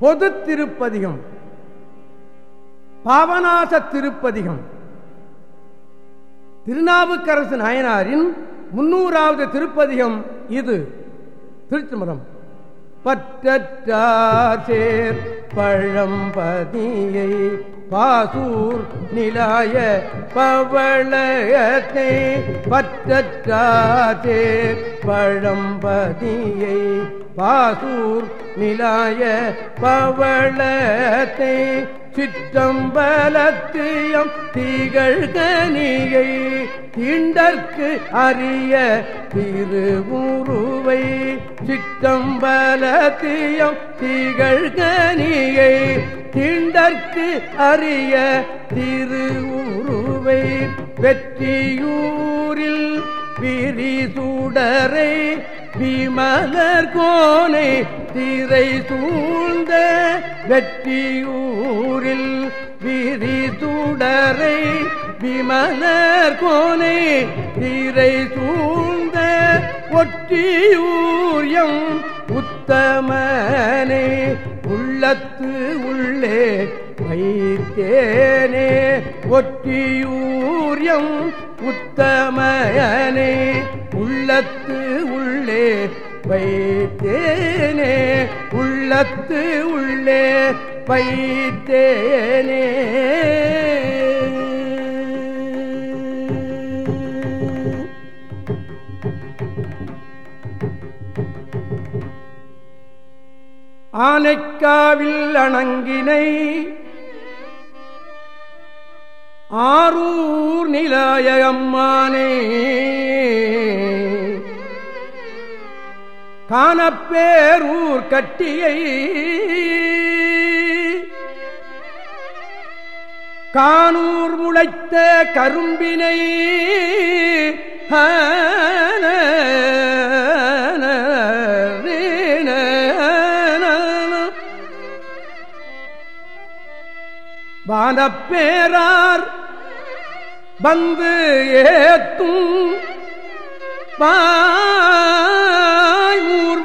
பொது திருப்பதிகம் பாவநாச திருப்பதிகம் திருநாவுக்கரசு நாயனாரின் முன்னூறாவது திருப்பதிகம் இது. திருச்சிமரம் பற்றற்றார் சேர் பழம்பதியை பாசூர் நிலாய பவளயத்தை பற்றற்றார் பழம்பதியை. பாசூர் நிலாய பவளத்தை சிற்றம்பலத்தியம் தீகள் கனியை தீண்டற்கு அறிய திருவுருவை. சிற்றம்பலத்தியம் தீகள் கிண்டற்கு அறிய திருவுருவை வெற்றியூரில் விரிசூடரை விமலர் கோனை திரை சூழ்ந்த வெற்றியூரில் விரிசூடரை விமலர் கோனை திரை சூழ்ந்த ஒற்றியூரியம் உத்தமனே. உள்ளத்து உள்ளே வைத்தேனே ஒற்றியூரியம் உத்தமயனே உள்ளத்து உள்ளே வைத்தேனே உள்ளத்து உள்ளே வைத்தேனே. ஆனைக்காவில் அணங்கினை. ஆரூர் நிலாய அம்மானே. காணப்பேரூர் கட்டியை. கானூர் முளைத்த கரும்பினை. வானப்பேரார் வந்து ஏத்தும் பாயூர்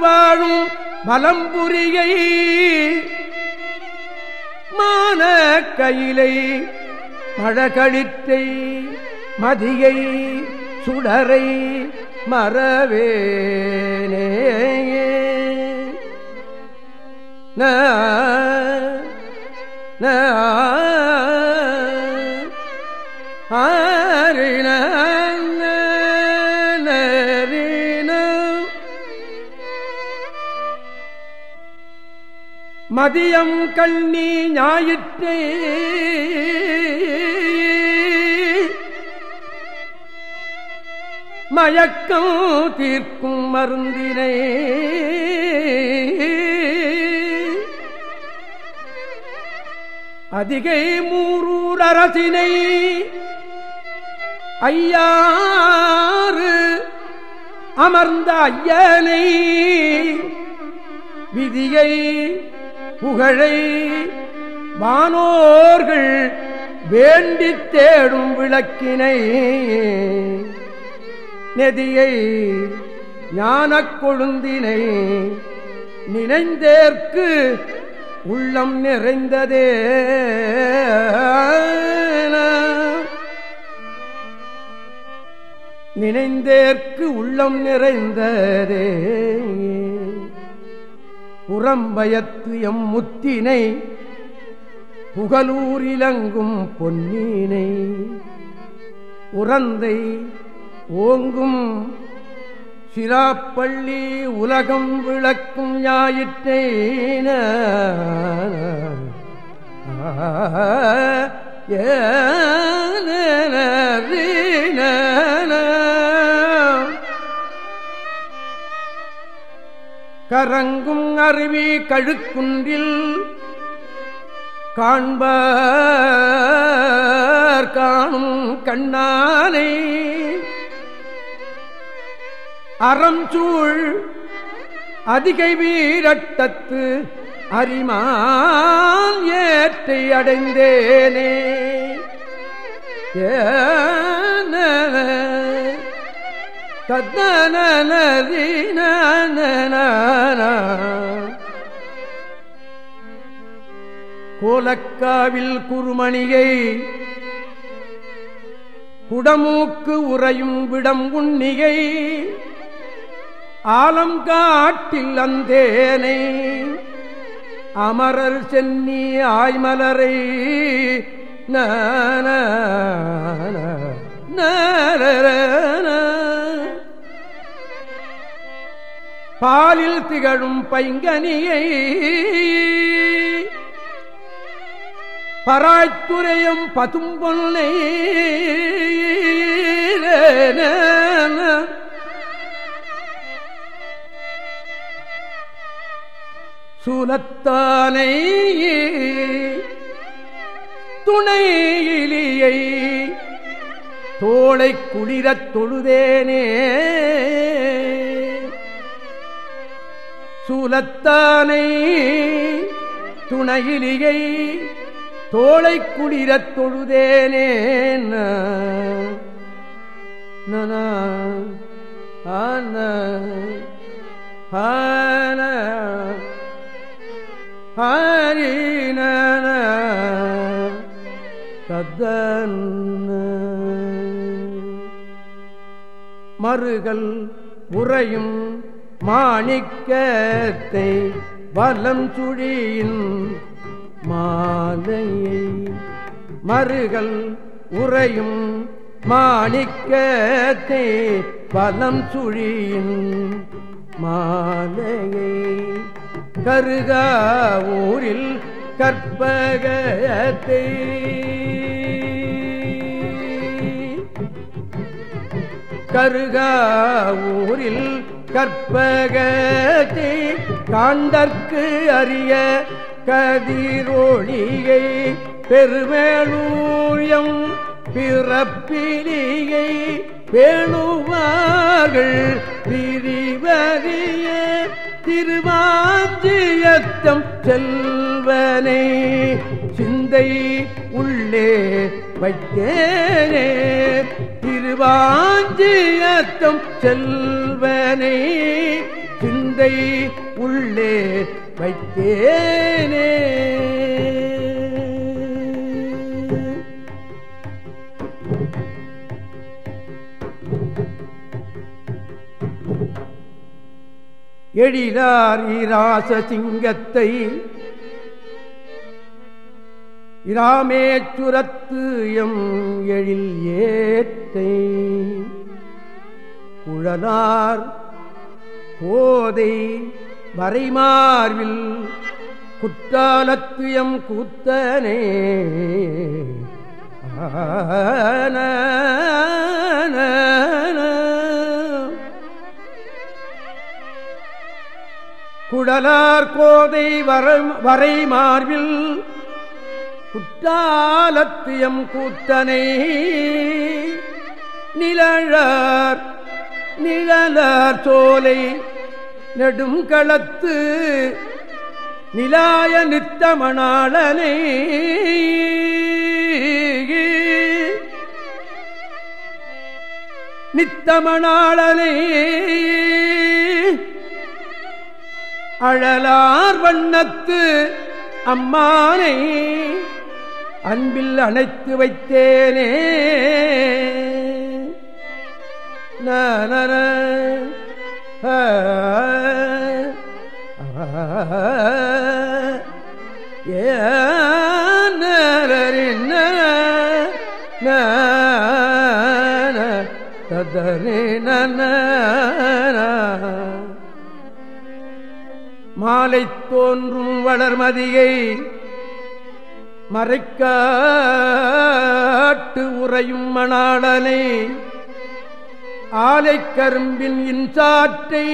வாழும் பலம்புரியை மான கையிலை மழகளிற்றை மதியை சுடரை மறவேனே. ந ந மதியம் கண்ணி ஞாயிற்று மயக்கம் தீர்க்கும் மருந்தினை அதிகை மூரூர் அரசினை ஐயாறு அமர்ந்த ஐயனை விதியை புகழை வானோர்கள் வேண்டி தேடும் விளக்கினை நெதியை ஞானக் கொழுந்தினை நினைந்தேற்கு உள்ளம் நிறைந்ததே. நினைந்தேற்கு உள்ளம் நிறைந்ததே. புறம்பயத்து எம் முத்தினை புகலூரிலங்கும் பொன்னீனை. உறந்தை ஓங்கும் சிராப்பள்ளி உலகம் விளக்கும் ஞாயிற்றேன கரங்கும் அருவி கழுக்குன்றில் காண்பார் காணும் கண்ணானை. அறம் சூழ் அதிகை வீரட்டத்து அரிமான் ஏற்றை அடைந்தேனே. ஏன தத்தனீன கோலக்காவில் குறுமணியை குடமூக்கு உறையும் விடம் உண்ணிகை ஆலங்காட்டில் அந்தேனை. அமரர் சென்னி ஆய்மலரை நன பாலில் திகழும் பைங்கனியை பராய்த்துறையும் பதும்பொன்னை சூலத்தானை துணையிலியை தோளை குளிரத் தொழுதேனே. சூலத்தானை துணையிலியை தோளை குளிரத் தொழுதேனே நன ஆன ஆன ஹரின மறுகள் உறையும் மாணிக்கத்தை வலம் சுழியின் மாலையை மறுகள் உறையும் மாணிக்கத்தை பலம் சுழியின் மாலையை கருகா ஊரில் கற்பகத்தை. கருகா ஊரில் கற்பகத்தை காண்டற்கு அறிய கதிரோழியை பெருமேலூரியம் பிறப்பிலியை பேணுவார்கள். பிரிவறிய திருவாஞ்சியத்தம் செல்வனை சிந்தை உள்ளே வைத்தேனே. திருவாஞ்சியத்தம் செல்வனை சிந்தை உள்ளே வைத்தேனே. எழிலார் இராச சிங்கத்தை இராமேச்சுரத்து எம் எழில் ஏத்தை குழலார் போதை மறைமார்வில் குற்றாலத்து எம் கூத்தனே. ஆன குடலார் கோதை வரை மார்பில் குற்றாலத்தியம் கூத்தனை நிழழார் நிழலார் சோலை நெடும் களத்து நிலாய நித்தமணாளனை. நித்தமணாளனை. அழலார் வண்ணத்து அம்மானை அன்பில் அணைத்து வைத்தேனே. நன ஏரின் ததனே மாலை தோன்றும் வளர்மதியை மறைக்காட்டு உறையும் மணாளனை ஆலை கரும்பின் இன்சாற்றை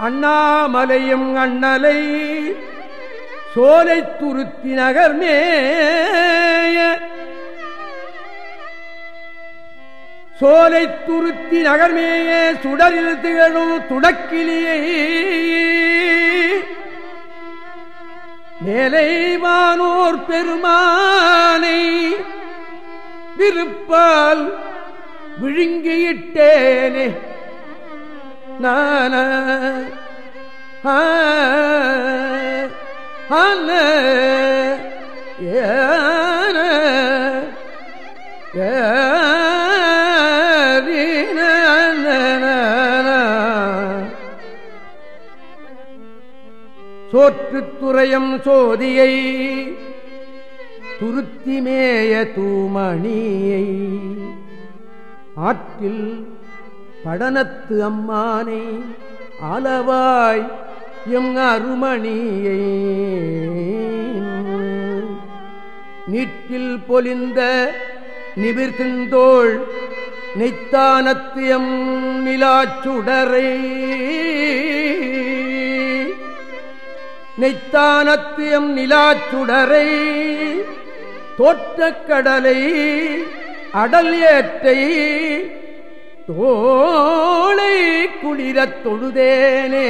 அண்ணாமலையும் அண்ணலை சோலை துருத்தி நகர்மே சோலை துருத்தி நகர்மேய சுடரில் திகழும் துடக்கிலேயே மேலைவானோர் பெருமானை விருப்பால் விழுங்கியிட்டேனே. நான சோற்று துறையம் சோதியை துருத்திமேய தூமணியை. ஆற்றில் படனத்து அம்மானை அளவாய் எம் அருமணியை. நீட்டில் பொலிந்த நிபிர்கின்றோள் நெய்த்தானத்தியம் நிலாச்சுடரை. நெய்த்தானத்தியம் நிலாச்சுடரை தோற்றக் கடலை அடல் ஏற்றை தோளை குளிரத் தொழுதேனே.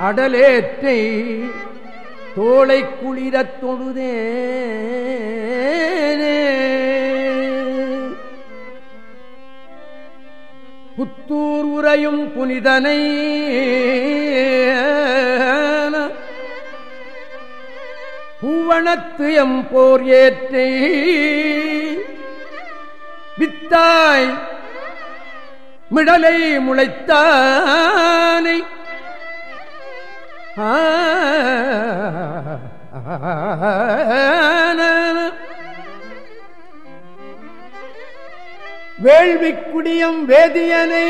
அடலேற்றை தோளை குளிரத் தொழுதேனே. புத்தூர் புனிதனை பூவணத்து எம் போர் ஏற்றை வித்தாய் மிடலை முளைத்தானை வேள்விக்குடியம் வேதியனை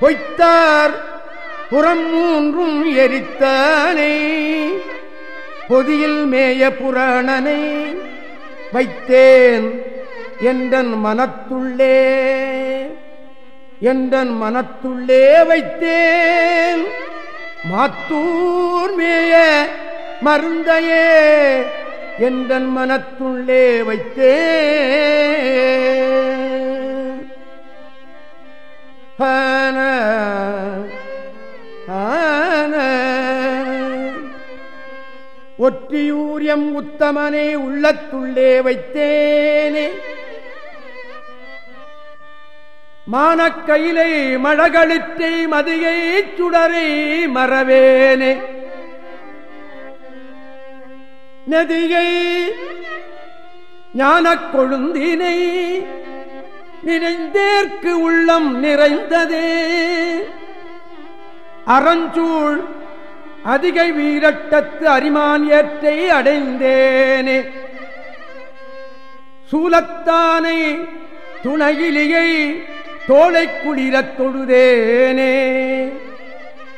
பொய்த்தார் புறம் மூன்றும் எரித்தானே. பொதியில் மேய புராணனை வைத்தேன் என்றன் மனத்துள்ளே. என்றன் மனத்துள்ளே வைத்தேன். மாத்தூர் மேய மருந்தையே என்றன் மனத்துள்ளே வைத்தே. ஆன ஒற்றியூரியம் உத்தமனே உள்ளத்துள்ளே வைத்தேனே. மானக்கையிலை மழகளிற்றை மதியை சுடரை மறவேனே. நதியை ஞான கொழுந்தினை நிறைந்தேற்கு உள்ளம் நிறைந்ததே. அறஞ்சூழ் அதிகை வீரட்டத்து அரிமான் ஏற்றை அடைந்தேனே. சூலத்தானை துணையிலியை தோளை குளிரத் தொழுதேனே.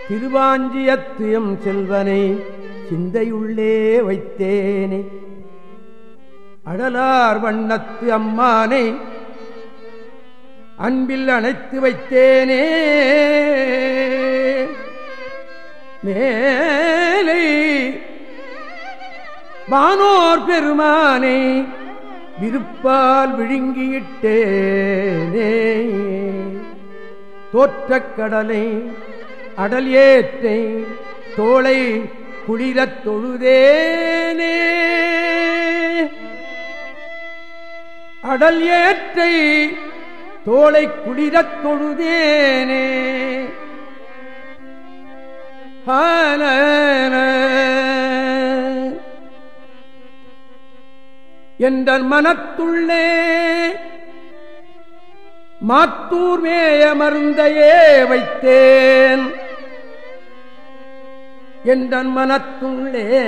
திருவாஞ்சியத்தியம் செல்வனை சிந்தையுள்ளே வைத்தேனே. அடலார் வண்ணத்து அம்மானை அன்பில் அணைத்து வைத்தேனே. மேலை வானோர் பெருமானை விருப்பால் விழுங்கியிட்டேனே. தோற்றக்கடலை அடல் ஏற்றை தோளை குளிரத் தொழுதேனே. அடல் ஏற்றை தோளை குளிரத் தொழுதேனே. என்ற மனத்துள்ளே மாத்தூர் மேய மருந்தையே வைத்தேன். என்ற மனத்துள்ளே.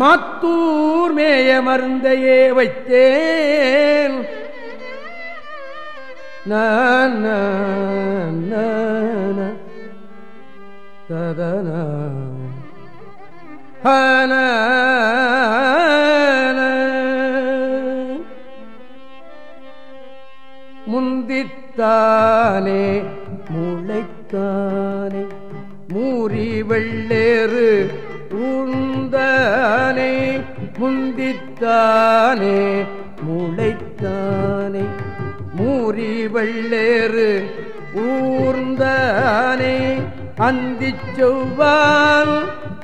மாத்தூர் மேய மருந்தையே வைத்தேன். ததன ஹன முளைத்தானே முளைக்கானே மூறி வெள்ளேறு உந்தானே முந்தித்தானே முளைத்தானே மூறி வெள்ளேறு ஊர்ந்தானே அந்தி செவ்வால்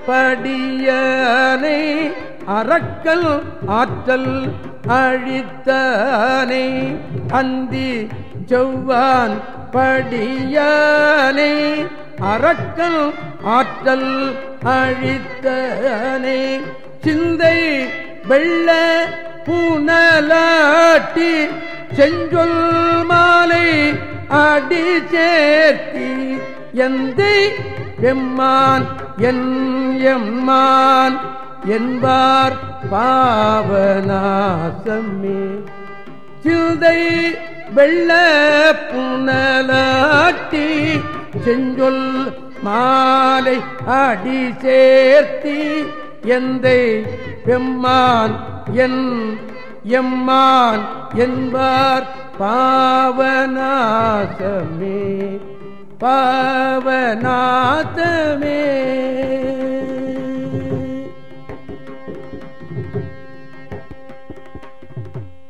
படியனை அறக்கல் ஆற்றல் அழித்தானே அந்தி செவ்வான் படியானே அறக்கல் ஆற்றல் அழித்தனே. சிந்தை வெள்ள பூனலாட்டி செஞ்சொல் மாலை அடி சேர்த்தி எந்த எம்மான் என் எம்மான் என்பார் பாவநாசமே. சிந்தை வெள்ள புனலாட்டி செஞ்சொல் மாலை அடி சேர்த்தி எந்தை பெம்மான் என் எம்மான் என்பார் பாவநாசமே பாவநாசமே.